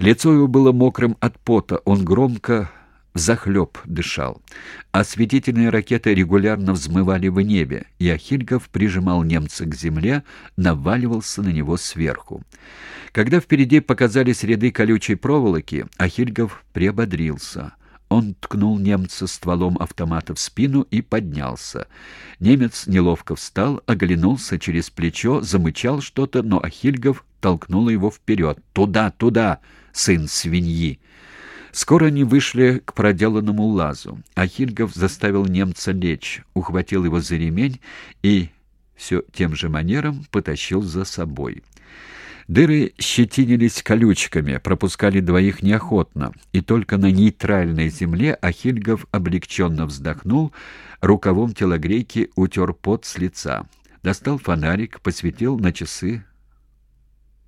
Лицо его было мокрым от пота, он громко захлеб дышал. Осветительные ракеты регулярно взмывали в небе, и Ахильгов прижимал немца к земле, наваливался на него сверху. Когда впереди показались ряды колючей проволоки, Ахильгов приободрился. Он ткнул немца стволом автомата в спину и поднялся. Немец неловко встал, оглянулся через плечо, замычал что-то, но Ахильгов толкнул его вперед. «Туда, туда, сын свиньи!» Скоро они вышли к проделанному лазу. Ахильгов заставил немца лечь, ухватил его за ремень и все тем же манером потащил за собой. Дыры щетинились колючками, пропускали двоих неохотно, и только на нейтральной земле Ахильгов облегченно вздохнул, рукавом телогрейки утер пот с лица. Достал фонарик, посветил на часы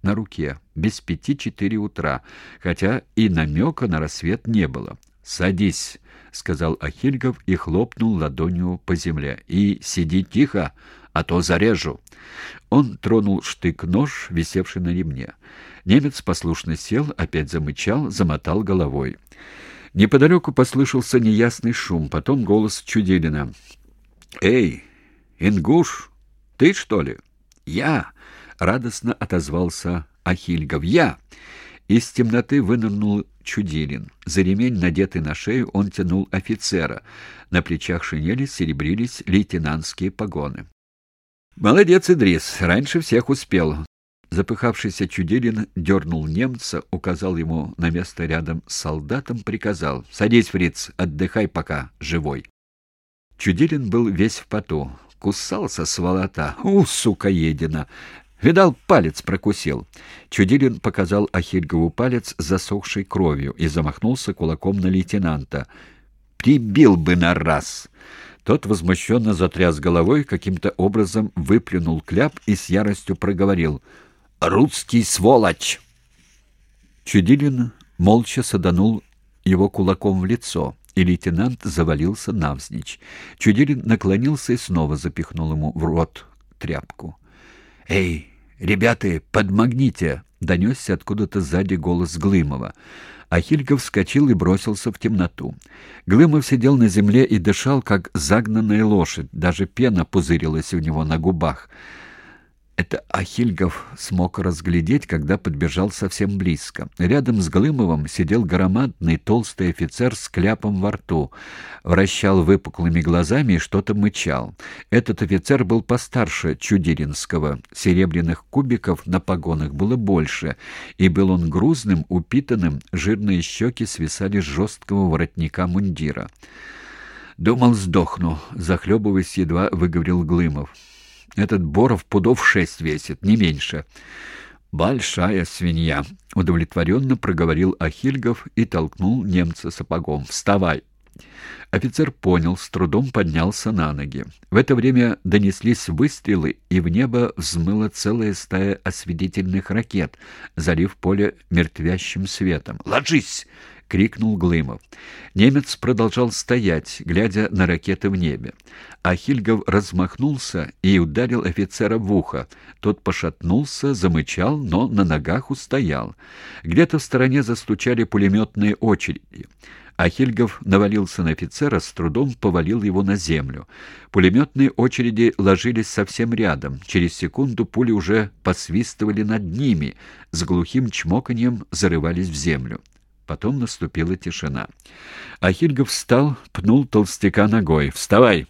на руке, без пяти четыре утра, хотя и намека на рассвет не было. «Садись», — сказал Ахильгов и хлопнул ладонью по земле. «И сиди тихо, а то зарежу». Он тронул штык-нож, висевший на ремне. Немец послушно сел, опять замычал, замотал головой. Неподалеку послышался неясный шум, потом голос Чудилина. «Эй, Ингуш, ты, что ли?» «Я!» — радостно отозвался Ахильгов. «Я!» Из темноты вынырнул Чудилин. За ремень, надетый на шею, он тянул офицера. На плечах шинели серебрились лейтенантские погоны. «Молодец, Идрис, раньше всех успел». Запыхавшийся Чудилин дернул немца, указал ему на место рядом с солдатом, приказал «Садись, фриц, отдыхай пока, живой». Чудилин был весь в поту. Кусался сволота. «У, сука едина!» Видал, палец прокусил. Чудилин показал Ахильгову палец, засохший кровью, и замахнулся кулаком на лейтенанта. «Прибил бы на раз!» Тот возмущенно затряс головой, каким-то образом выплюнул кляп и с яростью проговорил. «Русский сволочь!» Чудилин молча саданул его кулаком в лицо, и лейтенант завалился навзничь. Чудилин наклонился и снова запихнул ему в рот тряпку. «Эй, ребята, подмогните!» — донесся откуда-то сзади голос Глымова. Ахильков вскочил и бросился в темноту. Глымов сидел на земле и дышал, как загнанная лошадь. Даже пена пузырилась у него на губах. Это Ахильгов смог разглядеть, когда подбежал совсем близко. Рядом с Глымовым сидел громадный толстый офицер с кляпом во рту, вращал выпуклыми глазами и что-то мычал. Этот офицер был постарше Чудеринского. Серебряных кубиков на погонах было больше, и был он грузным, упитанным, жирные щеки свисали с жесткого воротника мундира. «Думал, сдохну», — захлебываясь, едва выговорил Глымов. Этот Боров пудов шесть весит, не меньше. «Большая свинья», — удовлетворенно проговорил Ахильгов и толкнул немца сапогом. «Вставай!» Офицер понял, с трудом поднялся на ноги. В это время донеслись выстрелы, и в небо взмыла целая стая осветительных ракет, залив поле мертвящим светом. «Ложись!» — крикнул Глымов. Немец продолжал стоять, глядя на ракеты в небе. А Хильгов размахнулся и ударил офицера в ухо. Тот пошатнулся, замычал, но на ногах устоял. Где-то в стороне застучали пулеметные очереди. Ахильгов навалился на офицера, с трудом повалил его на землю. Пулеметные очереди ложились совсем рядом. Через секунду пули уже посвистывали над ними, с глухим чмоканьем зарывались в землю. Потом наступила тишина. Ахильгов встал, пнул толстяка ногой. «Вставай!»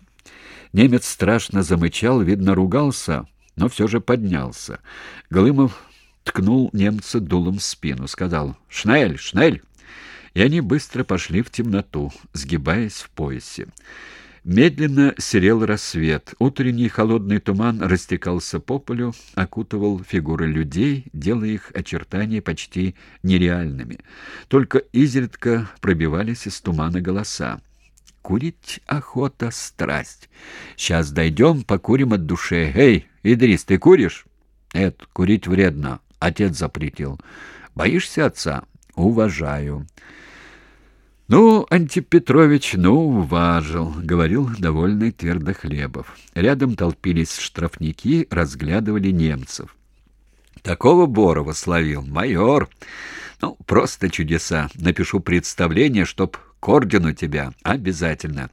Немец страшно замычал, видно, ругался, но все же поднялся. Глымов ткнул немца дулом в спину, сказал «Шнель! Шнель!» И они быстро пошли в темноту, сгибаясь в поясе. Медленно серел рассвет. Утренний холодный туман растекался по полю, окутывал фигуры людей, делая их очертания почти нереальными. Только изредка пробивались из тумана голоса. Курить охота, страсть. Сейчас дойдем, покурим от души. Эй, Идрис, ты куришь? Нет, курить вредно. Отец запретил. Боишься отца? Уважаю. «Ну, Антип Петрович, ну, уважил», — говорил довольный Твердохлебов. Рядом толпились штрафники, разглядывали немцев. «Такого Борова словил, майор. Ну, просто чудеса. Напишу представление, чтоб к ордену тебя. Обязательно.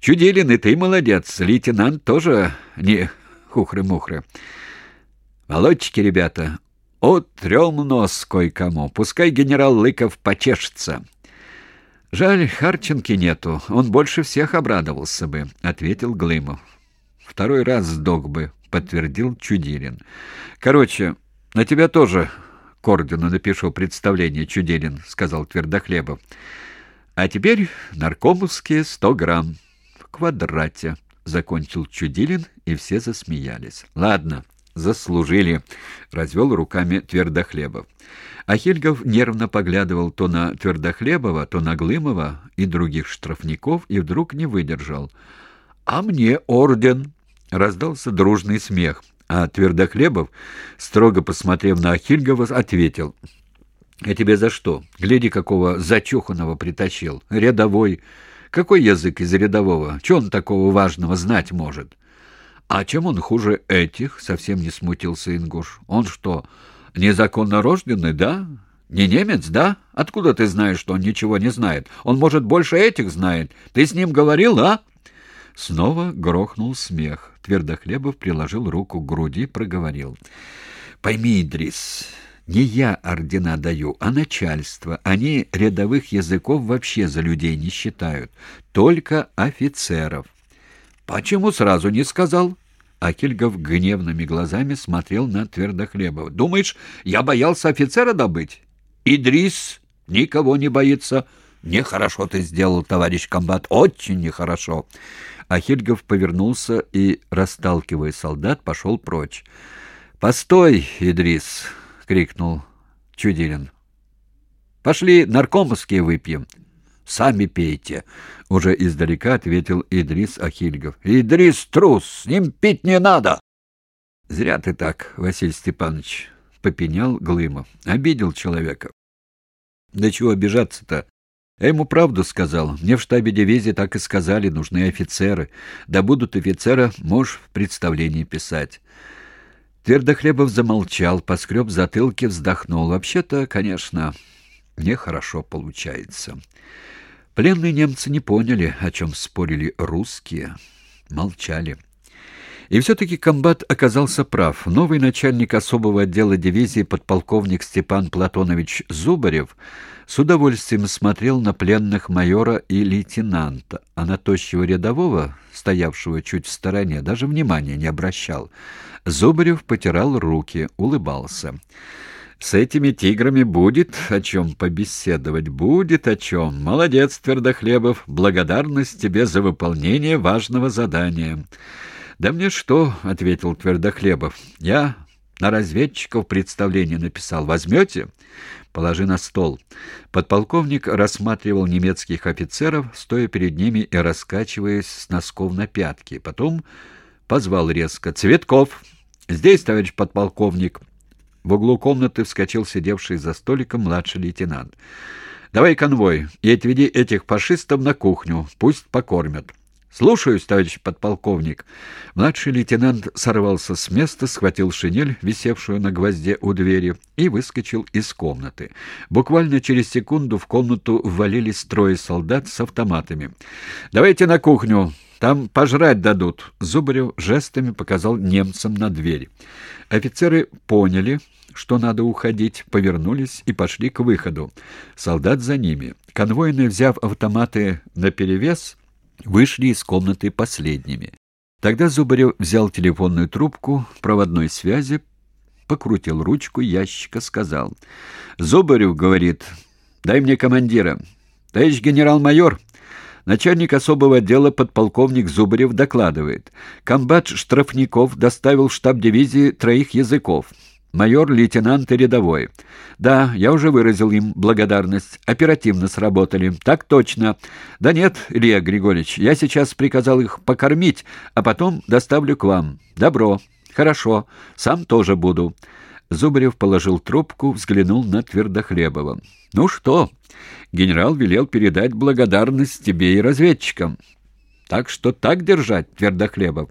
Чудилин, и ты молодец. Лейтенант тоже не хухры-мухры. Молодчики, ребята, отрем нос кое-кому. Пускай генерал Лыков почешется. Жаль, Харченки нету. Он больше всех обрадовался бы, — ответил Глымов. Второй раз сдох бы, — подтвердил Чудилин. Короче, на тебя тоже к ордену напишу представление, Чудилин, — сказал Твердохлебов. А теперь наркомовские сто грамм в квадрате, — закончил Чудилин, и все засмеялись. Ладно, заслужили, — развел руками Твердохлебов. А Хильгов нервно поглядывал то на Твердохлебова, то на Глымова и других штрафников, и вдруг не выдержал. «А мне орден!» — раздался дружный смех. А Твердохлебов, строго посмотрев на Ахильгова, ответил. «А тебе за что? Гляди, какого зачуханного притащил. Рядовой. Какой язык из рядового? Че он такого важного знать может?» «А чем он хуже этих?» — совсем не смутился Ингуш. «Он что, незаконно рожденный, да? Не немец, да? Откуда ты знаешь, что он ничего не знает? Он, может, больше этих знает. Ты с ним говорил, а?» Снова грохнул смех. Твердохлебов приложил руку к груди, проговорил. «Пойми, Идрис, не я ордена даю, а начальство. Они рядовых языков вообще за людей не считают, только офицеров». «Почему сразу не сказал?» Акельгов гневными глазами смотрел на Твердохлебова. «Думаешь, я боялся офицера добыть? Идрис никого не боится. Нехорошо ты сделал, товарищ комбат, очень нехорошо». Ахильгов повернулся и, расталкивая солдат, пошел прочь. «Постой, Идрис!» — крикнул Чудилин. «Пошли наркомовские выпьем». «Сами пейте», — уже издалека ответил Идрис Ахильгов. «Идрис трус, с ним пить не надо». «Зря ты так, Василий Степанович», — попенял Глымов. «Обидел человека». «Да чего обижаться-то? Я ему правду сказал. Мне в штабе дивизии так и сказали, нужны офицеры. Да будут офицера, можешь в представлении писать». Твердохлебов замолчал, поскреб затылки, вздохнул. «Вообще-то, конечно, нехорошо получается». Пленные немцы не поняли, о чем спорили русские, молчали. И все-таки комбат оказался прав. Новый начальник особого отдела дивизии подполковник Степан Платонович Зубарев с удовольствием смотрел на пленных майора и лейтенанта, а на тощего рядового, стоявшего чуть в стороне, даже внимания не обращал. Зубарев потирал руки, улыбался. С этими тиграми будет о чем побеседовать, будет о чем. Молодец, Твердохлебов, благодарность тебе за выполнение важного задания. Да мне что, — ответил Твердохлебов, — я на разведчиков представление написал. Возьмете? Положи на стол. Подполковник рассматривал немецких офицеров, стоя перед ними и раскачиваясь с носков на пятки. Потом позвал резко. «Цветков! Здесь, товарищ подполковник!» В углу комнаты вскочил сидевший за столиком младший лейтенант. «Давай конвой и отведи этих фашистов на кухню, пусть покормят». «Слушаюсь, товарищ подполковник». Младший лейтенант сорвался с места, схватил шинель, висевшую на гвозде у двери, и выскочил из комнаты. Буквально через секунду в комнату ввалились трое солдат с автоматами. «Давайте на кухню, там пожрать дадут». Зубарев жестами показал немцам на дверь. Офицеры поняли, что надо уходить, повернулись и пошли к выходу. Солдат за ними. Конвойные, взяв автоматы наперевес, вышли из комнаты последними. Тогда Зубарев взял телефонную трубку проводной связи, покрутил ручку ящика, сказал. «Зубарев, — говорит, — дай мне командира. Товарищ генерал-майор, начальник особого отдела подполковник Зубарев докладывает. Комбат штрафников доставил в штаб дивизии троих языков. Майор, лейтенант и рядовой. Да, я уже выразил им благодарность. Оперативно сработали. Так точно. Да нет, Илья Григорьевич, я сейчас приказал их покормить, а потом доставлю к вам. Добро. Хорошо. Сам тоже буду. Зубарев положил трубку, взглянул на Твердохлебова. «Ну что?» Генерал велел передать благодарность тебе и разведчикам. Так что так держать, Твердохлебов.